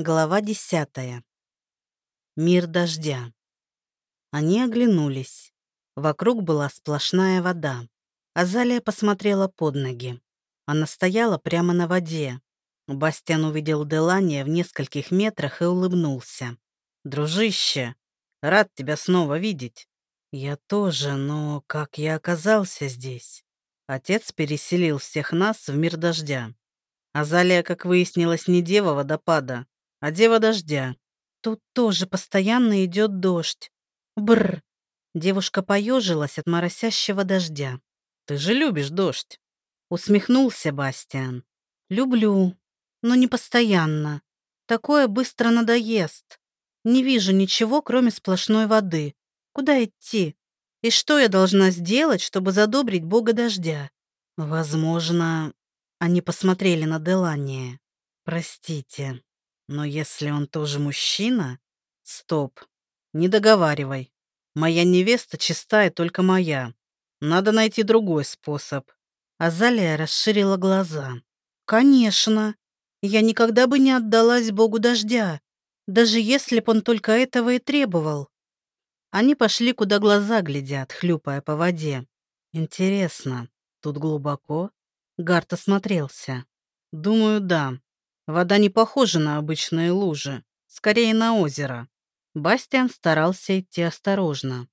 Глава десятая. Мир дождя. Они оглянулись. Вокруг была сплошная вода. Азалия посмотрела под ноги. Она стояла прямо на воде. Бастиан увидел Делания в нескольких метрах и улыбнулся. «Дружище, рад тебя снова видеть». «Я тоже, но как я оказался здесь?» Отец переселил всех нас в мир дождя. Азалия, как выяснилось, не дева водопада, а дева дождя. Тут тоже постоянно идет дождь. Бр. Девушка поежилась от моросящего дождя. Ты же любишь дождь. Усмехнулся Бастиан. Люблю, но не постоянно. Такое быстро надоест. Не вижу ничего, кроме сплошной воды. Куда идти? И что я должна сделать, чтобы задобрить бога дождя? Возможно, они посмотрели на Делания. Простите, но если он тоже мужчина... Стоп. Не договаривай. Моя невеста чистая только моя. Надо найти другой способ. Азалия расширила глаза. Конечно. Я никогда бы не отдалась богу дождя, даже если б он только этого и требовал. Они пошли, куда глаза глядят, хлюпая по воде. Интересно, тут глубоко? Гарт осмотрелся. Думаю, да. Вода не похожа на обычные лужи, скорее на озеро. Бастиан старался идти осторожно.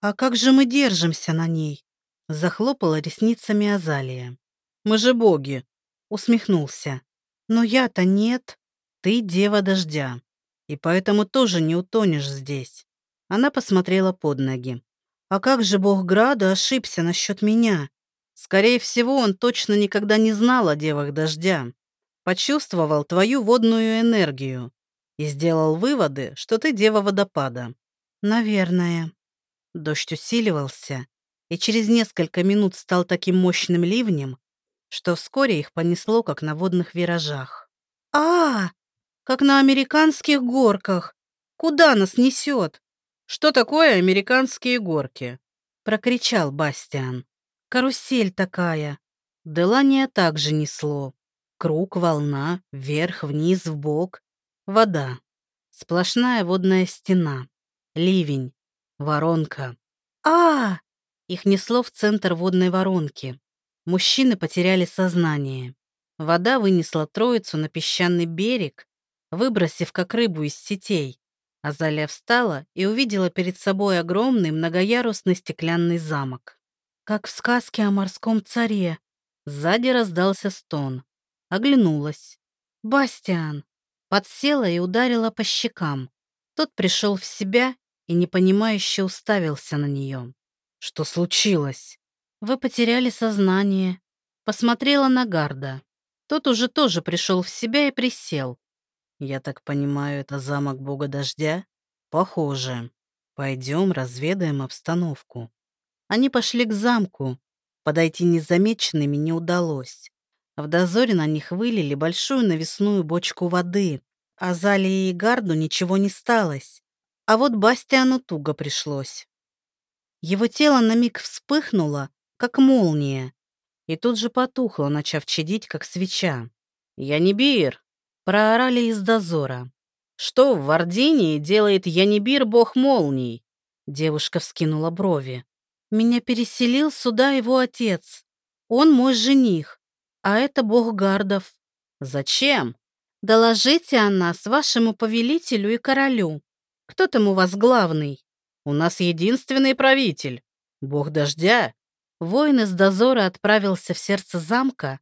«А как же мы держимся на ней?» Захлопала ресницами Азалия. «Мы же боги!» Усмехнулся. «Но я-то нет. Ты дева дождя, и поэтому тоже не утонешь здесь». Она посмотрела под ноги. «А как же бог Града ошибся насчет меня?» «Скорее всего, он точно никогда не знал о девах дождя почувствовал твою водную энергию и сделал выводы, что ты дева водопада. Наверное. Дождь усиливался и через несколько минут стал таким мощным ливнем, что вскоре их понесло, как на водных виражах. а, -а, -а Как на американских горках! Куда нас несет? Что такое американские горки? Прокричал Бастиан. Карусель такая. Делания также несло. Круг, волна, вверх, вниз, вбок. Вода. Сплошная водная стена. Ливень. Воронка. а, -а, Их несло в центр водной воронки. Мужчины потеряли сознание. Вода вынесла троицу на песчаный берег, выбросив как рыбу из сетей. Азалия встала и увидела перед собой огромный многоярусный стеклянный замок. Как в сказке о морском царе. Сзади раздался стон. Оглянулась. «Бастиан!» Подсела и ударила по щекам. Тот пришел в себя и непонимающе уставился на нее. «Что случилось?» «Вы потеряли сознание». Посмотрела на Гарда. Тот уже тоже пришел в себя и присел. «Я так понимаю, это замок бога дождя?» «Похоже. Пойдем разведаем обстановку». Они пошли к замку. Подойти незамеченными не удалось. В дозоре на них вылили большую навесную бочку воды, а Залии и Гарду ничего не сталось. А вот Бастиану туго пришлось. Его тело на миг вспыхнуло, как молния, и тут же потухло, начав чадить, как свеча. «Янибир!» — проорали из дозора. «Что в Вардинии делает Янибир, бог молний?» Девушка вскинула брови. «Меня переселил сюда его отец. Он мой жених а это бог гардов. Зачем? Доложите о нас вашему повелителю и королю. Кто там у вас главный? У нас единственный правитель. Бог дождя. Воин из дозора отправился в сердце замка,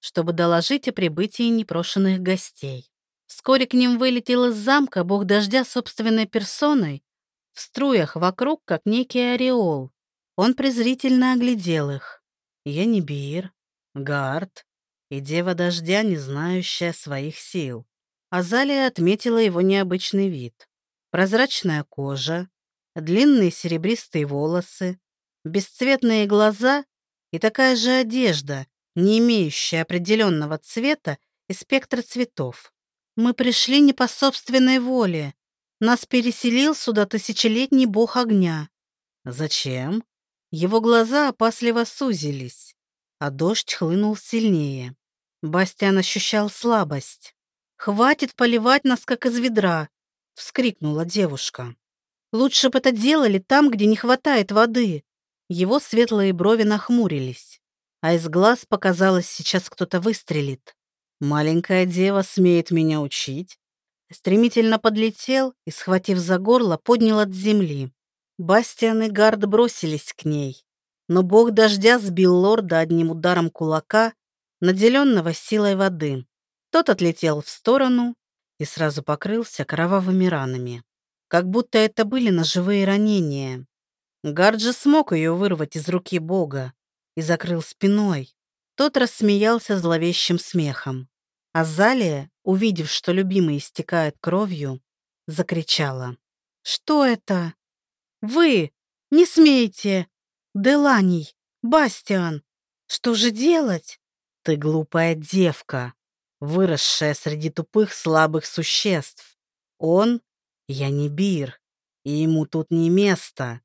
чтобы доложить о прибытии непрошенных гостей. Вскоре к ним вылетел из замка бог дождя собственной персоной, в струях вокруг, как некий ореол. Он презрительно оглядел их. Я не бир, Гард и дева дождя, не знающая своих сил. Азалия отметила его необычный вид. Прозрачная кожа, длинные серебристые волосы, бесцветные глаза и такая же одежда, не имеющая определенного цвета и спектра цветов. Мы пришли не по собственной воле. Нас переселил сюда тысячелетний бог огня. Зачем? Его глаза опасливо сузились а дождь хлынул сильнее. Бастиан ощущал слабость. «Хватит поливать нас, как из ведра!» — вскрикнула девушка. «Лучше бы это делали там, где не хватает воды!» Его светлые брови нахмурились, а из глаз показалось, сейчас кто-то выстрелит. «Маленькая дева смеет меня учить?» Стремительно подлетел и, схватив за горло, поднял от земли. Бастиан и Гард бросились к ней, но бог дождя сбил лорда одним ударом кулака, наделенного силой воды. Тот отлетел в сторону и сразу покрылся кровавыми ранами, как будто это были ножевые ранения. Гард же смог ее вырвать из руки бога и закрыл спиной. Тот рассмеялся зловещим смехом. Азалия, увидев, что любимый истекает кровью, закричала. «Что это? Вы! Не смейте! Деланий! Бастиан! Что же делать?» «Ты глупая девка, выросшая среди тупых слабых существ. Он — я не Бир, и ему тут не место.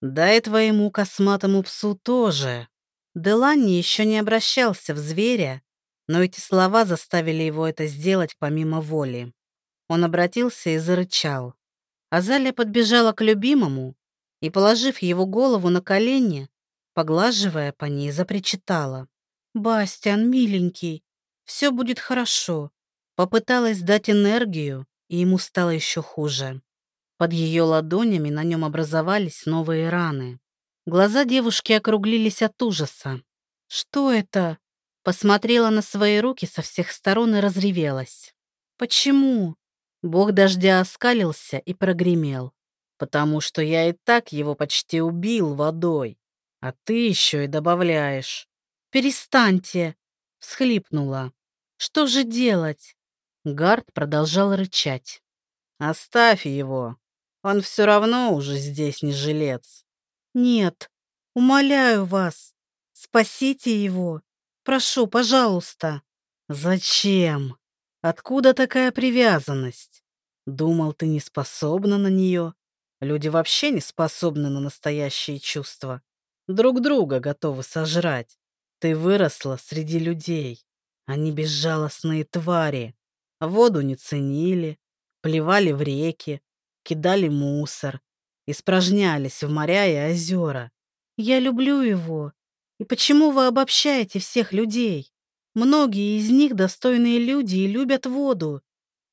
Да и твоему косматому псу тоже». Делани еще не обращался в зверя, но эти слова заставили его это сделать помимо воли. Он обратился и зарычал. Азалия подбежала к любимому и, положив его голову на колени, поглаживая по ней, запричитала. «Бастиан, миленький, все будет хорошо». Попыталась дать энергию, и ему стало еще хуже. Под ее ладонями на нем образовались новые раны. Глаза девушки округлились от ужаса. «Что это?» Посмотрела на свои руки со всех сторон и разревелась. «Почему?» Бог дождя оскалился и прогремел. «Потому что я и так его почти убил водой, а ты еще и добавляешь». «Перестаньте!» — всхлипнула. «Что же делать?» Гард продолжал рычать. «Оставь его. Он все равно уже здесь не жилец». «Нет, умоляю вас, спасите его. Прошу, пожалуйста». «Зачем? Откуда такая привязанность? Думал, ты не способна на нее? Люди вообще не способны на настоящие чувства. Друг друга готовы сожрать. Ты выросла среди людей. Они безжалостные твари. Воду не ценили, плевали в реки, кидали мусор, испражнялись в моря и озера. Я люблю его, и почему вы обобщаете всех людей? Многие из них достойные люди и любят воду.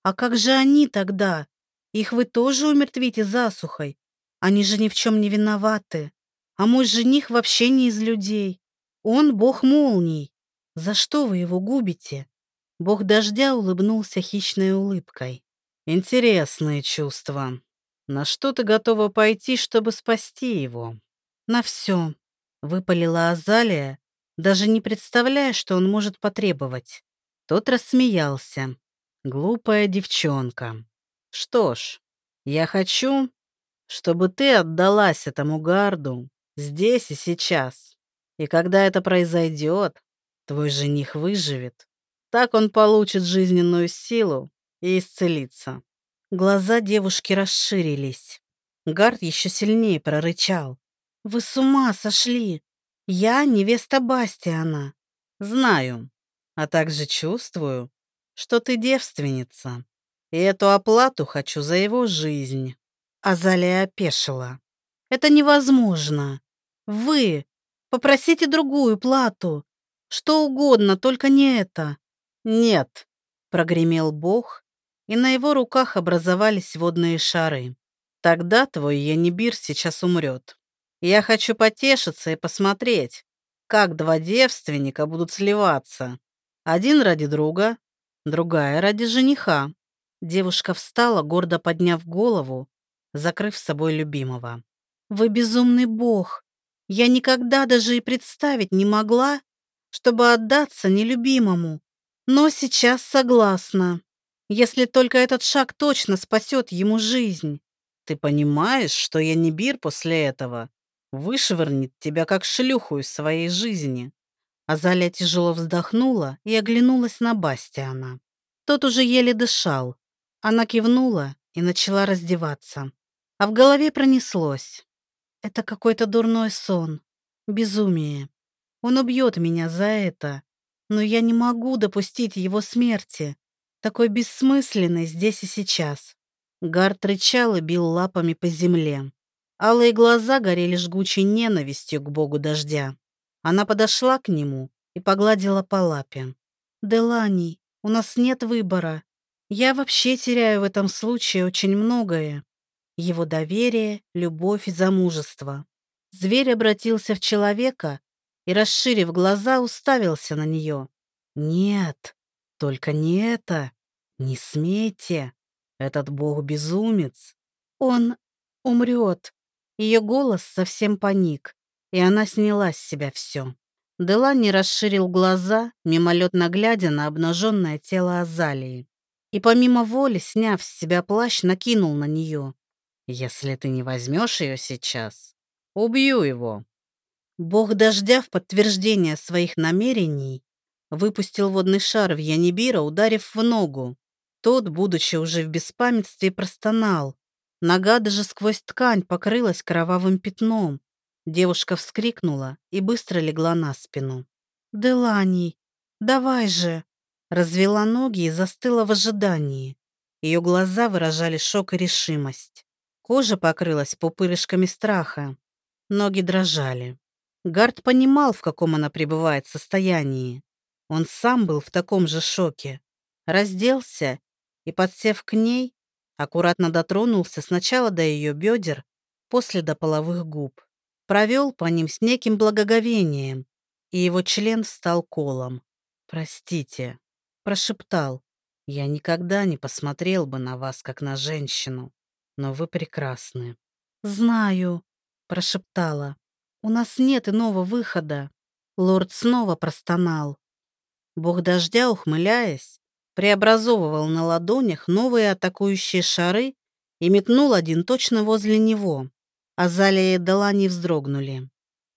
А как же они тогда? Их вы тоже умертвите засухой. Они же ни в чем не виноваты. А мой жених вообще не из людей. Он бог молний. За что вы его губите? Бог дождя улыбнулся хищной улыбкой. Интересные чувства. На что ты готова пойти, чтобы спасти его? На все. Выпалила Азалия, даже не представляя, что он может потребовать. Тот рассмеялся. Глупая девчонка. Что ж, я хочу, чтобы ты отдалась этому гарду здесь и сейчас. И когда это произойдет, твой жених выживет. Так он получит жизненную силу и исцелится. Глаза девушки расширились. Гард еще сильнее прорычал. «Вы с ума сошли! Я невеста Бастиана. Знаю, а также чувствую, что ты девственница, и эту оплату хочу за его жизнь». Азалия опешила. «Это невозможно. Вы попросите другую плату. Что угодно, только не это». «Нет», — прогремел Бог, и на его руках образовались водные шары. «Тогда твой Янибир сейчас умрет. Я хочу потешиться и посмотреть, как два девственника будут сливаться. Один ради друга, другая ради жениха. Девушка встала, гордо подняв голову, закрыв собой любимого. «Вы безумный бог! Я никогда даже и представить не могла, чтобы отдаться нелюбимому. Но сейчас согласна, если только этот шаг точно спасет ему жизнь. Ты понимаешь, что я не бир после этого? Вышвырнет тебя как шлюху из своей жизни. Азалия тяжело вздохнула и оглянулась на Бастиана. Тот уже еле дышал. Она кивнула и начала раздеваться. А в голове пронеслось. Это какой-то дурной сон. Безумие. Он убьет меня за это. Но я не могу допустить его смерти. такой бессмысленной здесь и сейчас. Гард рычал и бил лапами по земле. Алые глаза горели жгучей ненавистью к богу дождя. Она подошла к нему и погладила по лапе. «Делани, у нас нет выбора. Я вообще теряю в этом случае очень многое. Его доверие, любовь и замужество. Зверь обратился в человека и, расширив глаза, уставился на нее. «Нет, только не это. Не смейте. Этот бог безумец. Он умрет». Ее голос совсем паник, и она сняла с себя все. Делани расширил глаза, мимолетно глядя на обнаженное тело Азалии. И помимо воли, сняв с себя плащ, накинул на нее. «Если ты не возьмешь ее сейчас, убью его». Бог дождя в подтверждение своих намерений выпустил водный шар в Янибира, ударив в ногу. Тот, будучи уже в беспамятстве, простонал. Нога даже сквозь ткань покрылась кровавым пятном. Девушка вскрикнула и быстро легла на спину. «Делани, давай же!» Развела ноги и застыла в ожидании. Ее глаза выражали шок и решимость. Кожа покрылась пупырышками страха. Ноги дрожали. Гард понимал, в каком она пребывает состоянии. Он сам был в таком же шоке. Разделся и, подсев к ней, аккуратно дотронулся сначала до ее бедер, после до половых губ. Провел по ним с неким благоговением, и его член стал колом. «Простите», — прошептал, «я никогда не посмотрел бы на вас, как на женщину, но вы прекрасны». «Знаю», — прошептала, «у нас нет иного выхода». Лорд снова простонал. Бог дождя, ухмыляясь, преобразовывал на ладонях новые атакующие шары и метнул один точно возле него. Азалия и Далани вздрогнули.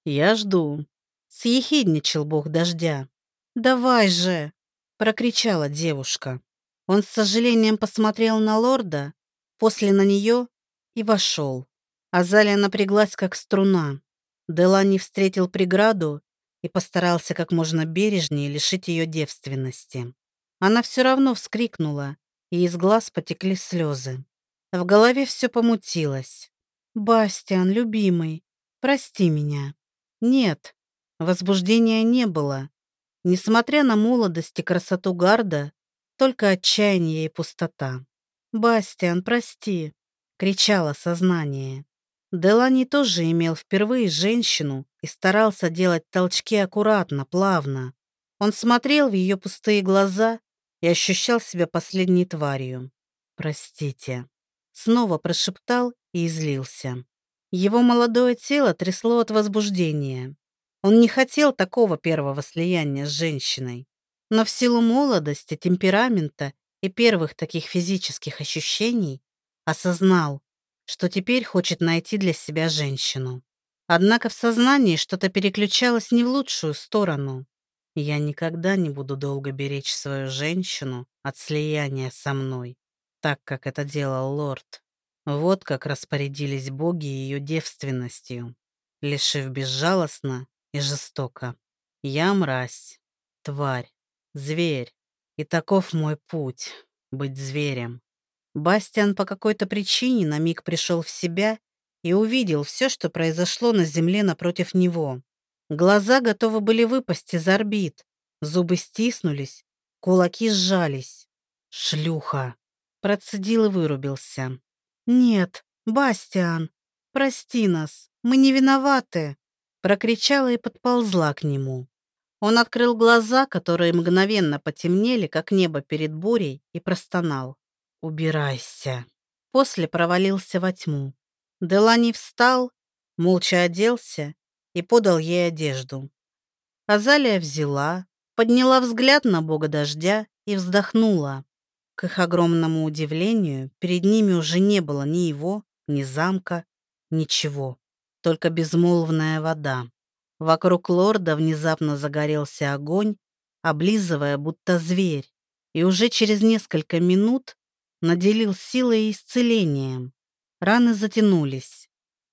«Я жду», — съехидничал бог дождя. «Давай же!» — прокричала девушка. Он с сожалением посмотрел на лорда, после на нее и вошел. Азалия напряглась, как струна. Делани встретил преграду и постарался как можно бережнее лишить ее девственности. Она все равно вскрикнула, и из глаз потекли слезы. В голове все помутилось. «Бастиан, любимый, прости меня». Нет, возбуждения не было. Несмотря на молодость и красоту Гарда, только отчаяние и пустота. «Бастиан, прости!» — кричало сознание. Делани тоже имел впервые женщину и старался делать толчки аккуратно, плавно. Он смотрел в ее пустые глаза и ощущал себя последней тварью. «Простите», — снова прошептал и излился. Его молодое тело трясло от возбуждения. Он не хотел такого первого слияния с женщиной. Но в силу молодости, темперамента и первых таких физических ощущений осознал, что теперь хочет найти для себя женщину. Однако в сознании что-то переключалось не в лучшую сторону. Я никогда не буду долго беречь свою женщину от слияния со мной, так как это делал лорд. Вот как распорядились боги ее девственностью, лишив безжалостно и жестоко. Я мразь, тварь, зверь, и таков мой путь — быть зверем. Бастиан по какой-то причине на миг пришел в себя и увидел все, что произошло на земле напротив него. Глаза готовы были выпасть из орбит, зубы стиснулись, кулаки сжались. «Шлюха!» Процедил и вырубился. «Нет, Бастиан, прости нас, мы не виноваты!» Прокричала и подползла к нему. Он открыл глаза, которые мгновенно потемнели, как небо перед бурей, и простонал. «Убирайся!» После провалился во тьму. Делани встал, молча оделся и подал ей одежду. Азалия взяла, подняла взгляд на бога дождя и вздохнула. К их огромному удивлению, перед ними уже не было ни его, ни замка, ничего. Только безмолвная вода. Вокруг лорда внезапно загорелся огонь, облизывая, будто зверь, и уже через несколько минут наделил силой и исцелением. Раны затянулись,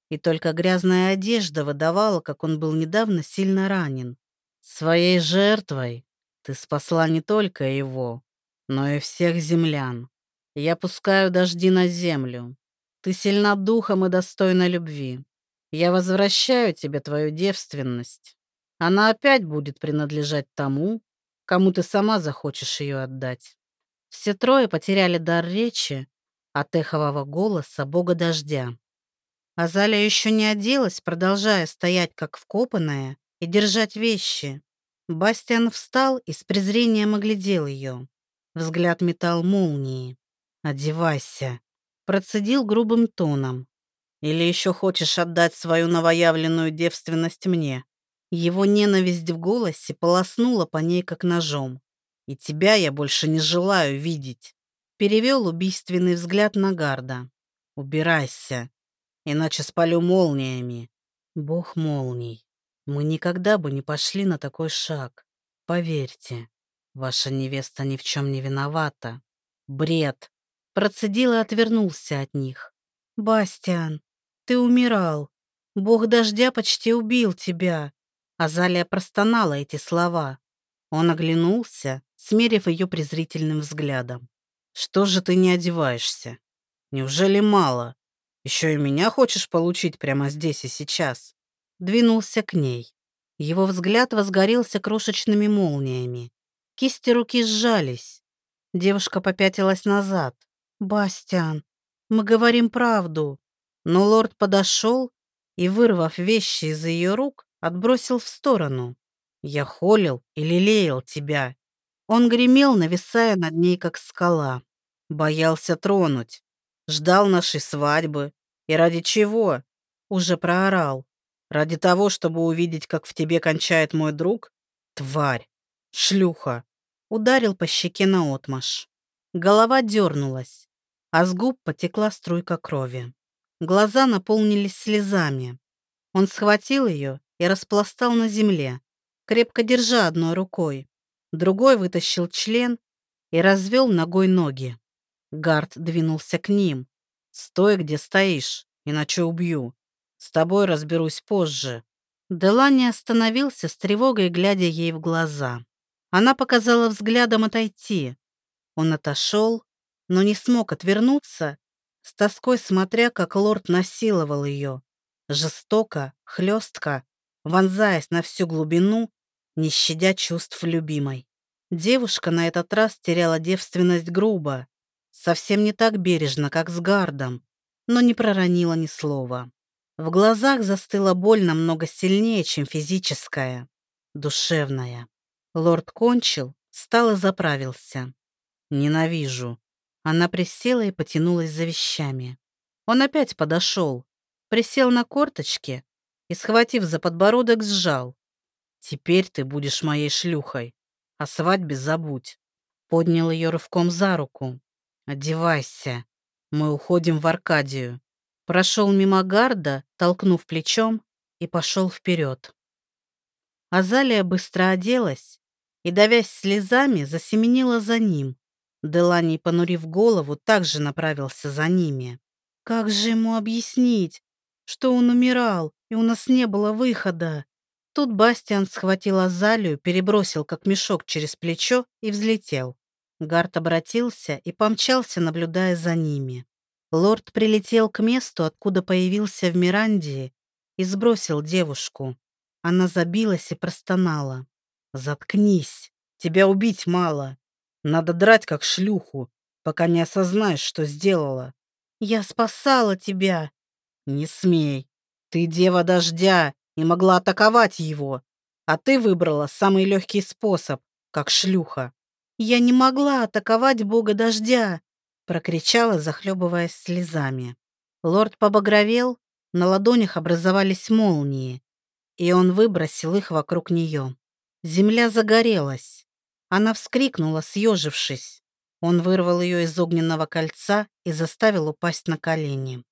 и только грязная одежда выдавала, как он был недавно сильно ранен. «Своей жертвой ты спасла не только его, но и всех землян. Я пускаю дожди на землю. Ты сильна духом и достойна любви. Я возвращаю тебе твою девственность. Она опять будет принадлежать тому, кому ты сама захочешь ее отдать. Все трое потеряли дар речи от эхового голоса бога дождя. Азалия еще не оделась, продолжая стоять как вкопанная и держать вещи. Бастиан встал и с презрением оглядел ее. Взгляд метал молнии. «Одевайся», — процедил грубым тоном. «Или еще хочешь отдать свою новоявленную девственность мне?» Его ненависть в голосе полоснула по ней как ножом. «И тебя я больше не желаю видеть», — перевел убийственный взгляд на Гарда. «Убирайся, иначе спалю молниями». «Бог молний, мы никогда бы не пошли на такой шаг. Поверьте, ваша невеста ни в чем не виновата. Бред!» Процедил и отвернулся от них. «Бастиан, ты умирал. Бог дождя почти убил тебя. Азалия простонала эти слова. Он оглянулся, смерив ее презрительным взглядом. «Что же ты не одеваешься? Неужели мало? Еще и меня хочешь получить прямо здесь и сейчас?» Двинулся к ней. Его взгляд возгорелся крошечными молниями. Кисти руки сжались. Девушка попятилась назад. «Бастиан, мы говорим правду». Но лорд подошел и, вырвав вещи из ее рук, отбросил в сторону. Я холил и лелеял тебя. Он гремел, нависая над ней, как скала. Боялся тронуть. Ждал нашей свадьбы. И ради чего? Уже проорал. Ради того, чтобы увидеть, как в тебе кончает мой друг? Тварь. Шлюха. Ударил по щеке наотмашь. Голова дернулась, а с губ потекла струйка крови. Глаза наполнились слезами. Он схватил ее и распластал на земле, крепко держа одной рукой. Другой вытащил член и развел ногой ноги. Гард двинулся к ним. «Стой, где стоишь, иначе убью. С тобой разберусь позже». Делани остановился с тревогой, глядя ей в глаза. Она показала взглядом отойти. Он отошел, но не смог отвернуться, с тоской смотря, как лорд насиловал ее. Жестоко, хлестко, вонзаясь на всю глубину, не щадя чувств любимой. Девушка на этот раз теряла девственность грубо, совсем не так бережно, как с Гардом, но не проронила ни слова. В глазах застыла боль намного сильнее, чем физическая, душевная. Лорд кончил, встал и заправился. «Ненавижу». Она присела и потянулась за вещами. Он опять подошел, присел на корточки и, схватив за подбородок, сжал. «Теперь ты будешь моей шлюхой. О свадьбе забудь». Поднял ее рывком за руку. «Одевайся. Мы уходим в Аркадию». Прошел мимо гарда, толкнув плечом, и пошел вперед. Азалия быстро оделась и, давясь слезами, засеменила за ним. Делани, понурив голову, также направился за ними. Как же ему объяснить, что он умирал, и у нас не было выхода. Тут Бастиан схватил Азалию, перебросил как мешок через плечо и взлетел. Гард обратился и помчался, наблюдая за ними. Лорд прилетел к месту, откуда появился в Мирандии, и сбросил девушку. Она забилась и простонала. «Заткнись! Тебя убить мало. Надо драть, как шлюху, пока не осознаешь, что сделала». «Я спасала тебя!» «Не смей! Ты дева дождя и могла атаковать его, а ты выбрала самый легкий способ, как шлюха. Я не могла атаковать бога дождя, прокричала, захлебываясь слезами. Лорд побагровел, на ладонях образовались молнии, и он выбросил их вокруг нее. Земля загорелась. Она вскрикнула, съежившись. Он вырвал ее из огненного кольца и заставил упасть на колени.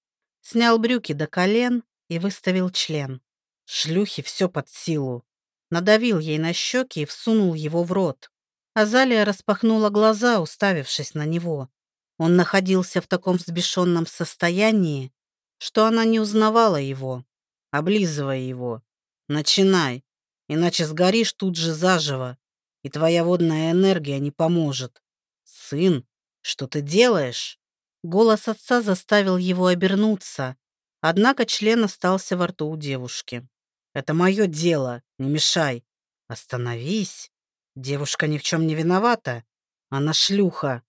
Снял брюки до колен и выставил член. Шлюхи все под силу. Надавил ей на щеки и всунул его в рот. Азалия распахнула глаза, уставившись на него. Он находился в таком взбешенном состоянии, что она не узнавала его, облизывая его. «Начинай, иначе сгоришь тут же заживо, и твоя водная энергия не поможет». «Сын, что ты делаешь?» Голос отца заставил его обернуться, однако член остался во рту у девушки. «Это мое дело, не мешай. Остановись. Девушка ни в чем не виновата. Она шлюха.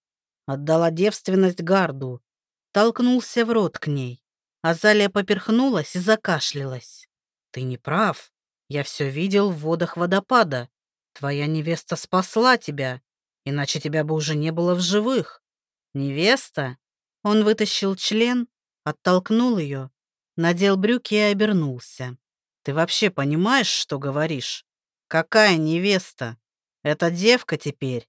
Отдала девственность гарду. Толкнулся в рот к ней. Азалия поперхнулась и закашлялась. Ты не прав. Я все видел в водах водопада. Твоя невеста спасла тебя, иначе тебя бы уже не было в живых. Невеста? Он вытащил член, оттолкнул ее, надел брюки и обернулся. Ты вообще понимаешь, что говоришь? Какая невеста? Эта девка теперь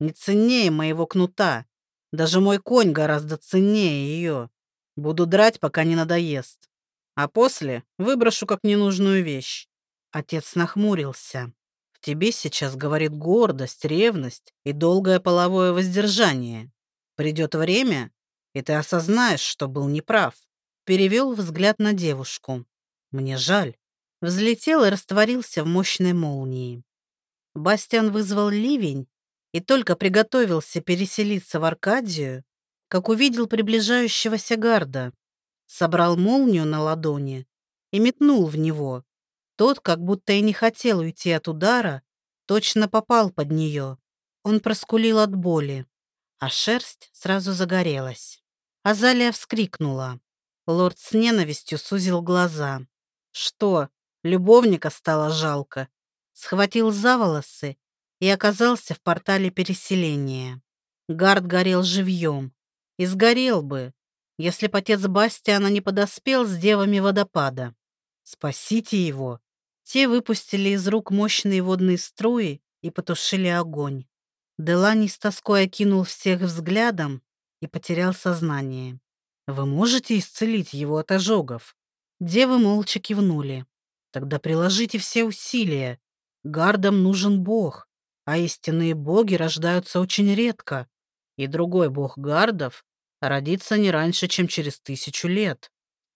не ценнее моего кнута. Даже мой конь гораздо ценнее ее. Буду драть, пока не надоест. А после выброшу как ненужную вещь. Отец нахмурился. В тебе сейчас говорит гордость, ревность и долгое половое воздержание. Придет время, и ты осознаешь, что был неправ. Перевел взгляд на девушку. Мне жаль. Взлетел и растворился в мощной молнии. Бастиан вызвал ливень и только приготовился переселиться в Аркадию, как увидел приближающегося гарда, собрал молнию на ладони и метнул в него. Тот, как будто и не хотел уйти от удара, точно попал под нее. Он проскулил от боли, а шерсть сразу загорелась. Азалия вскрикнула. Лорд с ненавистью сузил глаза. Что, любовника стало жалко? Схватил за волосы и оказался в портале переселения. Гард горел живьем. И сгорел бы, если б отец Бастиана не подоспел с девами водопада. Спасите его. Те выпустили из рук мощные водные струи и потушили огонь. Делани с тоской окинул всех взглядом и потерял сознание. «Вы можете исцелить его от ожогов?» Девы молча кивнули. «Тогда приложите все усилия. Гардам нужен бог а истинные боги рождаются очень редко, и другой бог гардов родится не раньше, чем через тысячу лет.